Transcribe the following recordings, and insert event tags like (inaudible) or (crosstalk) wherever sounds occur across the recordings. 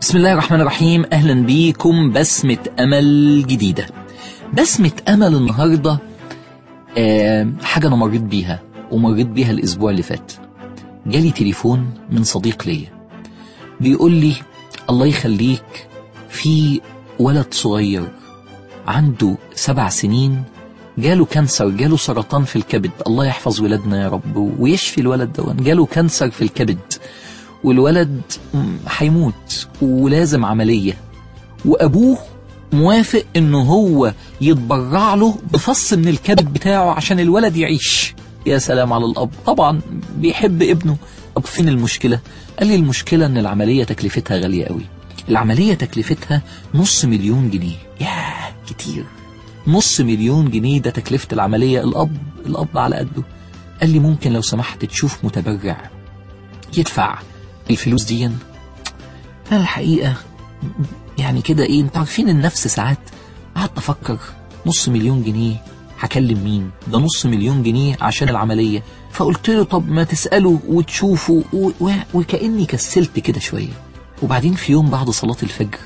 بسم الله الرحمن الرحيم. أهلا بيكم بسمة أمل جديدة. بسمة أمل النهاردة آه حاجة أنا مريت بيها ومريت بيها الأسبوع اللي فات. جالي تليفون من صديق ليا. بيقول لي الله يخليك في ولد صغير عنده سبع سنين جاله cancer جاله سرطان في الكبد. الله يحفظ ولادنا يا رب ويشفي الولد ده جاله cancer في الكبد. والولد هيموت ولازم عملية. وأبوه موافق إنه هو يتبرع له بفص من الكبد بتاعه عشان الولد يعيش. يا سلام على الأب. طبعا بيحب ابنه. طب فين المشكلة؟ قال لي المشكلة إن العملية تكلفتها غالية قوي. العملية تكلفتها نص مليون جنيه. ياه كتير. نص مليون جنيه ده تكلفة العملية. الأب الأب على قده. قال لي ممكن لو سمحت تشوف متبرع. يدفع. الفلوس دي أنا الحقيقة يعني كده إيه أنتوا عارفين النفس ساعات قعدت أفكر نص مليون جنيه هكلم مين؟ ده نص مليون جنيه عشان العملية. فقلت له طب ما تسأله وتشوفه و... و... وكأني كسلت كده شوية. وبعدين في يوم بعد صلاة الفجر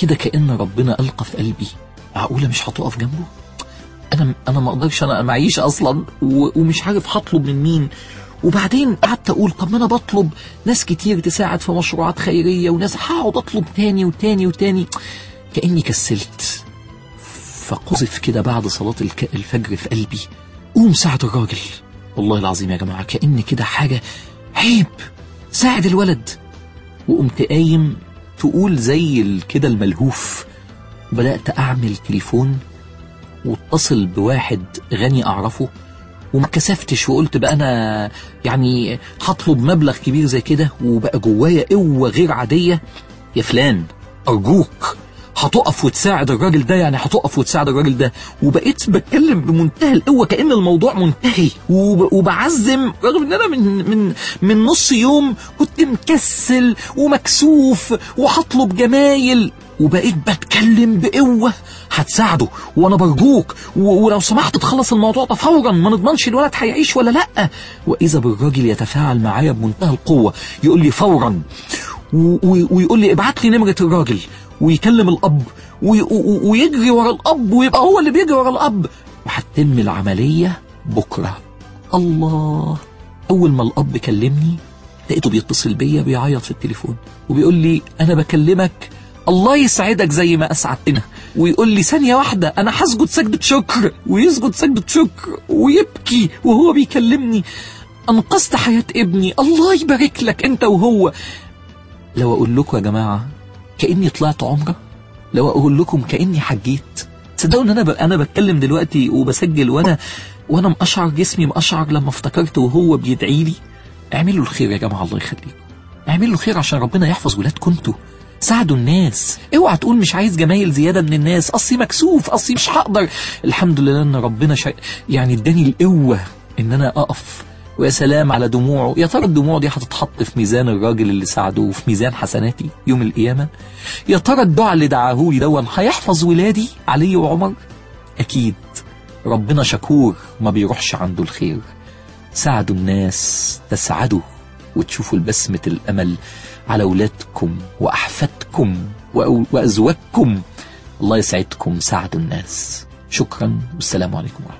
كده كأن ربنا ألقى في قلبي معقولة مش هتقف جنبه؟ أنا أنا ما أقدرش أنا معيش أصلا و... ومش عارف هطلب من مين. وبعدين قعدت أقول طب ما أنا بطلب ناس كتير تساعد في مشروعات خيرية وناس هقعد أطلب تاني وتاني وتاني. كأني كسلت. فقذف كده بعد صلاة. الفجر في قلبي. قوم ساعد الراجل. والله العظيم يا جماعة كأن كده حاجة عيب. ساعد الولد. وقمت قايم تقول زي كده الملهوف. بدات أعمل تليفون وأتصل بواحد غني أعرفه. وما كسفتش وقلت بقى أنا يعني هطلب مبلغ كبير زي كده وبقى جوايا قوة غير عادية. يا فلان أرجوك. هتقف وتساعد الراجل ده يعني هتقف وتساعد الراجل ده. وبقيت بتكلم بمنتهى القوة كأن الموضوع منتهي. وب- وبعزم رغم إن أنا من من من نص يوم كنت مكسل ومكسوف وهطلب جمايل. وبقيت بتكلم بقوة هتساعده. وأنا برجوك ولو سمحت تخلص الموضوع ده فورا. ما نضمنش الولد هيعيش ولا لأ. وإذا بالراجل يتفاعل معايا بمنتهى القوة يقول لي فورا ويقول لي ابعت لي نمرة الراجل. ويكلم و- ويجري ورا الأب ويبقى هو اللي بيجري ورا الأب. وهتتم العملية بكرة. الله. أول ما الأب كلمني لقيته بيتصل بيا بيعيط في التليفون وبيقول لي أنا بكلمك الله يسعدك زي ما أسعدتنا. ويقول لي ثانية واحدة أنا هسجد سجدة شكر. ويسجد سجدة شكر ويبكي وهو بيكلمني. أنقذت حياة ابني الله يبارك لك أنت وهو. لو أقول لكم يا جماعة كأني طلعت عمرة. لو أقول لكم كأني حجيت. تصدقوا إن أنا. أنا بتكلم دلوقتي وبسجل وأنا (laughs) وأنا مقشعر جسمي مقشعر لما افتكرت وهو بيدعي لي. اعملوا الخير يا جماعة الله يخليكم. اعملوا الخير عشان ربنا يحفظ ولادكم أنتوا. ساعدوا الناس. اوعى تقول مش عايز جمايل زيادة من الناس. أصلي مكسوف أصلي مش هقدر. الحمد لله إن ربنا شا... يعني إداني القوة إن أنا أقف ويا سلام على دموعه. يا ترى الدموع دي هتتحط في ميزان الراجل اللي ساعده وفي ميزان حسناتي يوم القيامة؟ يا ترى الدعاء اللي دعاه لي دون هيحفظ ولادي علي وعمر؟ أكيد ربنا شكور ما بيروحش عنده الخير. ساعدوا الناس تسعدوا وتشوفوا البسمة الأمل على أولادكم وأحفادكم وأزواجكم. الله يسعدكم ساعدوا الناس. شكرا والسلام عليكم ورحمة